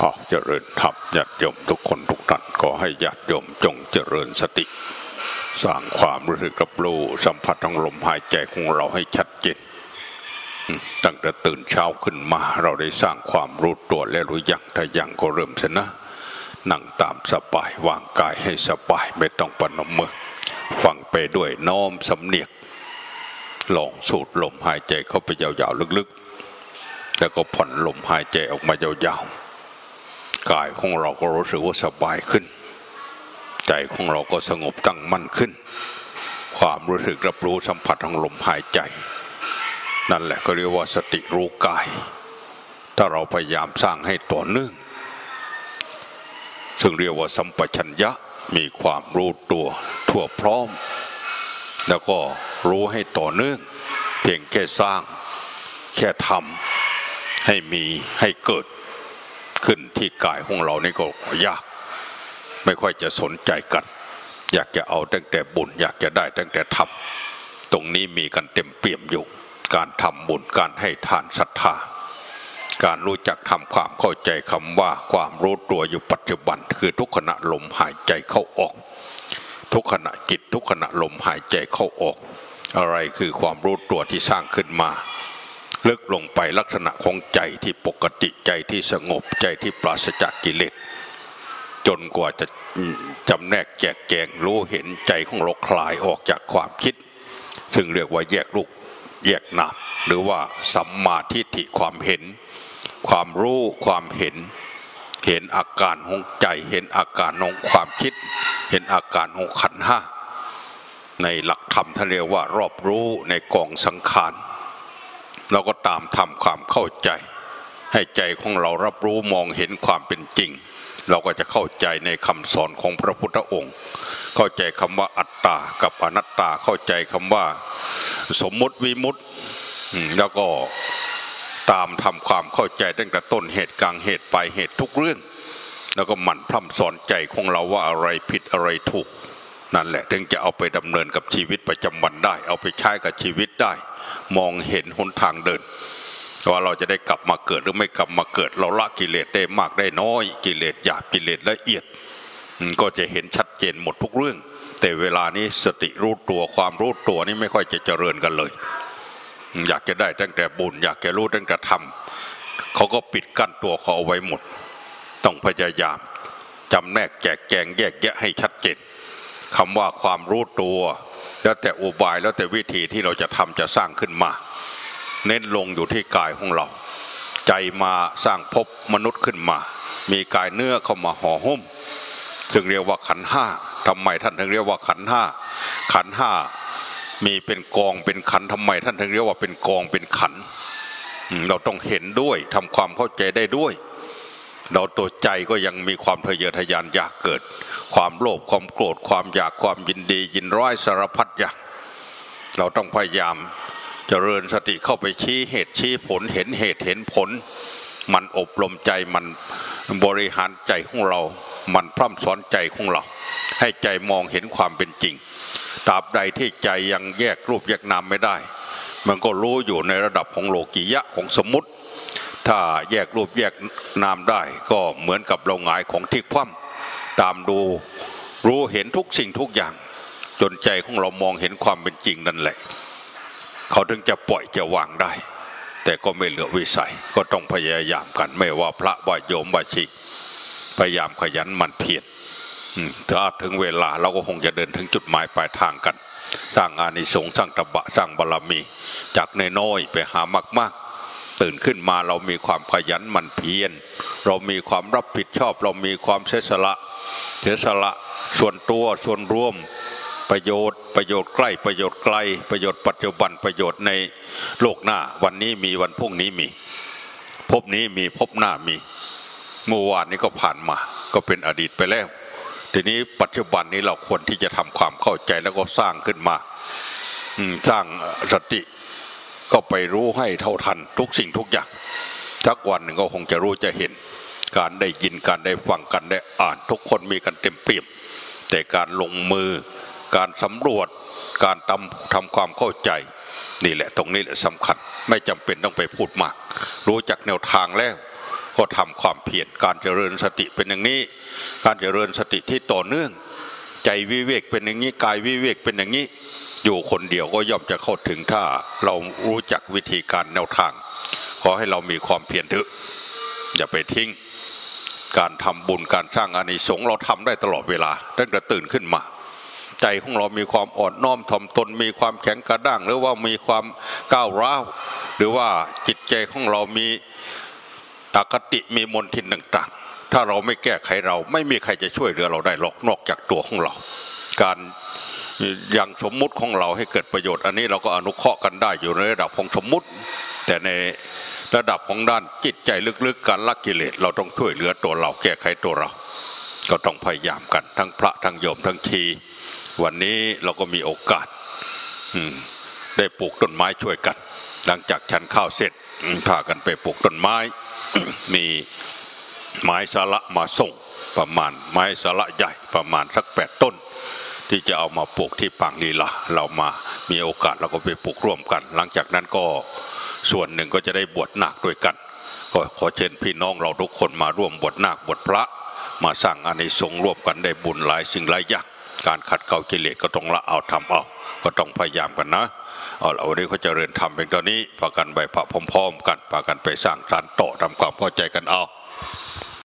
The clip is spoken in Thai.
ขอเจริญธรรมญาติโยมทุกคนทุกท่านขอให้ญาติโยมจงเจริญสติ สร้างความรู้สึกรับรู้สัมผัสของลมหายใจของเราให้ชัดเจนตั้งแต่ตื่นเช้าขึ้นมาเราได้สร้างความรู้ตัวและรู้ยังถ้ายังก็เริ่มชนะนั่งตามสบายวางกายให้สบายไม่ต้องปนมมือฟังไปด้วยน้อมสำเนียกลองสูดลมหายใจเข้าไปยาวๆลึกๆ แล้วก็ผ่อนลมหายใจออกมายาวๆ กายของเราก็รู้สึกว่าสบายขึ้น ใจของเราก็สงบตั้งมั่นขึ้น ความรู้สึกรับรู้สัมผัสของลมหายใจ นั่นแหละก็เรียกว่าสติรู้กาย ถ้าเราพยายามสร้างให้ต่อเนื่องซึ่งเรียกว่าสัมปชัญญะมีความรู้ตัวทั่วพร้อม แล้วก็รู้ให้ต่อเนื่อง เพียงแค่สร้างแค่ทำให้มีให้เกิด ขึ้นที่กายของเรานี่ก็ยาก ไม่ค่อยจะสนใจกัน อยากจะเอาตั้งแต่บุญ อยากจะได้ตั้งแต่ทำตรงนี้มีกันเต็มเปี่ยมอยู่ การทำบุญการให้ทานศรัทธา การรู้จักทำความเข้าใจคำว่าความรู้ตัวอยู่ปัจจุบัน คือทุกขณะลมหายใจเข้าออก ทุกขณะจิตทุกขณะลมหายใจเข้าออก อะไรคือความรู้ตัวที่สร้างขึ้นมา ลึกลงไปลักษณะของใจที่ปกติใจที่สงบใจที่ปราศจากกิเลสจนกว่าจะจำแนกแจกแจงรู้เห็นใจของเราคลายออกจากความคิด ซึ่งเรียกว่าแยกลูกแยกนามหรือว่าสัมมาทิฏฐิความเห็น ความรู้ความเห็น เห็นอาการของใจ เห็นอาการของความคิด เห็นอาการของขันห้าในหลักธรรมท่านเรียกว่ารอบรู้ในกองสังขาร เราก็ตามทำความเข้าใจ ให้ใจของเรารับรู้มองเห็นความเป็นจริง เราก็จะเข้าใจในคำสอนของพระพุทธองค์ เข้าใจคำว่าอัตตากับอนัตตาเข้าใจคำว่า สมมุติวิมุตติแล้วก็ตามทำความเข้าใจตั้งแต่ต้นเหตุกลางเหตุปลายเหตุทุกเรื่อง แล้วก็หมั่นพร่ำสอนใจของเราว่าอะไรผิดอะไรถูก นั่นแหละถึงจะเอาไปดำเนินกับชีวิตประจำวันได้ เอาไปใช้กับชีวิตได้ มองเห็นหนทางเดินว่าเราจะได้กลับมาเกิดหรือไม่กลับมาเกิด เราละกิเลสได้มากได้น้อย กิเลสหยาบกิเลสละเอียด ก็จะเห็นชัดเจนหมดทุกเรื่อง แต่เวลานี้สติรู้ตัวความรู้ตัวนี่ไม่ค่อยจะเจริญกันเลย อยากจะได้ตั้งแต่บุญอยากจะรู้ตั้งแต่ทำเขาก็ปิดกั้นตัวเขาเอาไว้หมด ต้องพยายามจำแนกแจกแจงแยกแยะให้ชัดเจนคำว่าความรู้ตัว แล้วแต่อุบายแล้วแต่วิธีที่เราจะทำจะสร้างขึ้นมา เน้นลงอยู่ที่กายของเรา ใจมาสร้างภพมนุษย์ขึ้นมา มีกายเนื้อเข้ามาห่อหุ้มซึ่งเรียกว่าขันห้าทำไมท่านถึงเรียกว่าขันห้าขันห้ามีเป็นกองเป็นขันธ์ทำไม ท่านถึงเรียกว่าเป็นกองเป็นขัน เราต้องเห็นด้วยทำความเข้าใจได้ด้วย เราตัวใจก็ยังมีความทะเยอทะยานอยากเกิด ความโลภความโกรธความอยากความยินดี ยินร้ายสารพัดอย่างเราต้องพยายามเจริญสติเข้าไปชี้เหตุชี้ผลเห็นเหตุเห็นผล มันอบรมใจมันบริหารใจของเรา มันพร่ำสอนใจของเรา ให้ใจมองเห็นความเป็นจริงตราบใดที่ใจยังแยกรูปแยกนามไม่ได้ มันก็รู้อยู่ในระดับของโลกิยะของสมมติ ถ้าแยกรูปแยกนามได้ก็เหมือนกับเราหงายของที่คว่ำตามดูรู้เห็นทุกสิ่งทุกอย่าง จนใจของเรามองเห็นความเป็นจริงนั่นแหละ เขาถึงจะปล่อยจะวางได้ แต่ก็ไม่เหลือวิสัยก็ต้องพยายามกันไม่ว่าพระว่าโยมว่าชิกพยายามขยันมันเพียรถ้าถึงเวลาเราก็คงจะเดินถึงจุดหมายปลายทางกัน สร้างอานิสงส์สร้างตบะสร้างบารมี จากน้อยๆไปหามากๆ ตื่นขึ้นมาเรามีความขยันหมั่นเพียร เรามีความรับผิดชอบ เรามีความเสียสละเสียสละส่วนตัวส่วนรวมประโยชน์ประโยชน์ใกล้ประโยชน์ไกล ประโยชน์ปัจจุบันประโยชน์ในโลกหน้า วันนี้มีวันพรุ่งนี้มี พบนี้มีพบหน้ามีเมื่อวานนี้ก็ผ่านมา ก็เป็นอดีตไปแล้ว ทีนี้ปัจจุบันนี้เราควรที่จะทำความเข้าใจแล้วก็สร้างขึ้นมาสร้างสติ ก็ไปรู้ให้เท่าทันทุกสิ่งทุกอย่างสักวันหนึ่งก็คงจะรู้จะเห็น การได้ยินการได้ฟังกันได้อ่านทุกคนมีกันเต็มเปี่ยม แต่การลงมือ การสำรวจ การทำทำความเข้าใจ นี่แหละตรงนี้แหละสำคัญ ไม่จำเป็นต้องไปพูดมาก รู้จักแนวทางแล้วก็ทำความเพียรการเจริญสติเป็นอย่างนี้ การเจริญสติที่ต่อเนื่อง ใจวิเวกเป็นอย่างนี้กายวิเวกเป็นอย่างนี้ อยู่คนเดียวก็ย่อมจะเข้าถึงถ้าเรารู้จักวิธีการแนวทาง ขอให้เรามีความเพียรเถอะอย่าไปทิ้ง การทำบุญการสร้างอานิสงส์เราทำได้ตลอดเวลาตั้งแต่ตื่นขึ้นมา ใจของเรามีความอ่อนน้อมถ่อมตน มีความแข็งกระด้าง หรือว่ามีความก้าวร้าวหรือว่าจิตใจของเรามีอคติมีมนทินต่างๆ ถ้าเราไม่แก้ไขเราไม่มีใครจะช่วยเหลือเราได้หรอกนอกจากตัวของเรา การ อยังสมมุติของเราให้เกิดประโยชน์ อันนี้เราก็อนุเคราะห์กันได้อยู่ในระดับของสมมุติ แต่ในระดับของด้านจิตใจลึกๆการละกิเลสเราต้องช่วยเหลือตัวเราแก้ไขตัวเรา ก็ต้องพยายามกันทั้งพระทั้งโยมทั้งชีวันนี้เราก็มีโอกาสได้ปลูกต้นไม้ช่วยกัน หลังจากฉันข้าวเสร็จพากันไปปลูกต้นไม้ มีไม้สาระมาส่งประมาณไม้สาระใหญ่ประมาณสักแปดต้น ที่จะเอามาปลูกที่ปางลีลาเรามามีโอกาสเราก็ไปปลูกร่วมกัน หลังจากนั้นก็ส่วนหนึ่งก็จะได้บวชนาคด้วยกัน ก็ขอเชิญพี่น้องเราทุกคนมาร่วมบวชนาคบวชพระ มาสร้างอานิสงส์ร่วมกันได้บุญหลายสิ่งหลายอย่างการขัดเกลากิเลสก็ต้องละเอาทำเอาก็ต้องพยายามกันนะเอาละวันนี้เขาเจริญธรรมเป็นตอนนี้พากันไปพระพร้อม ๆ กันพากันไปสร้างสรรโตทำความเข้าใจกันเอา